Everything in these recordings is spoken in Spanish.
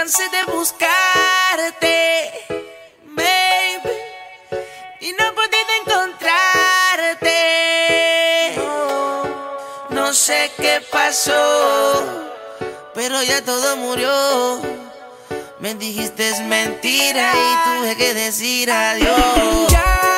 cansé de buscarte, baby, y no he podido encontrarte. No, no sé qué pasó, pero ya todo murió. Me dijiste es mentira y tuve que decir adiós. Ya.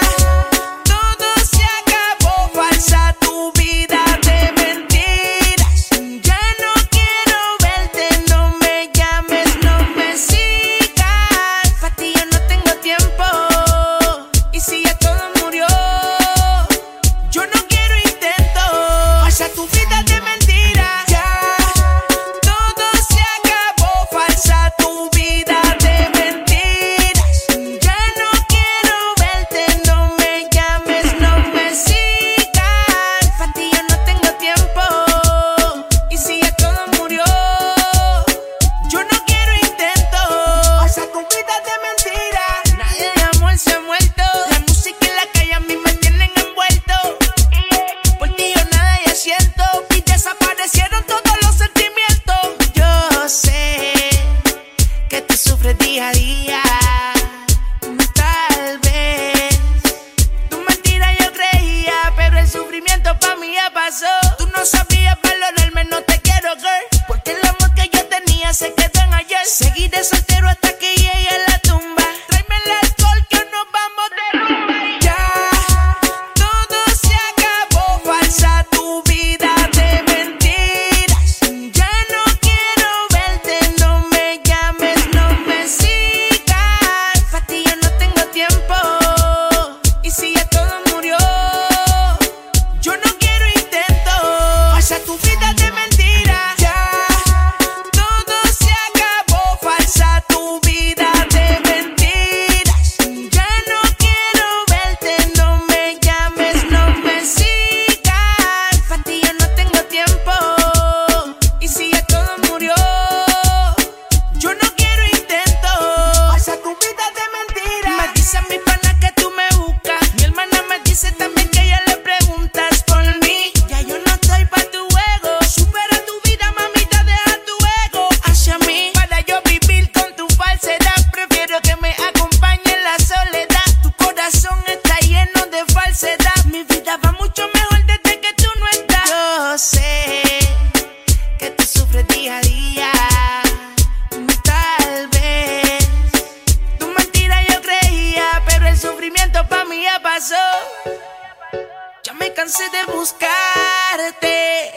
cansé de buscarte,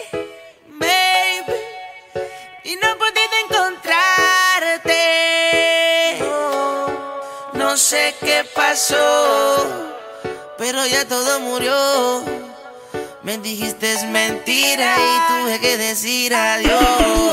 baby, y no he podido encontrarte. No sé qué pasó, pero ya todo murió. Me dijiste es mentira y tuve que decir adiós.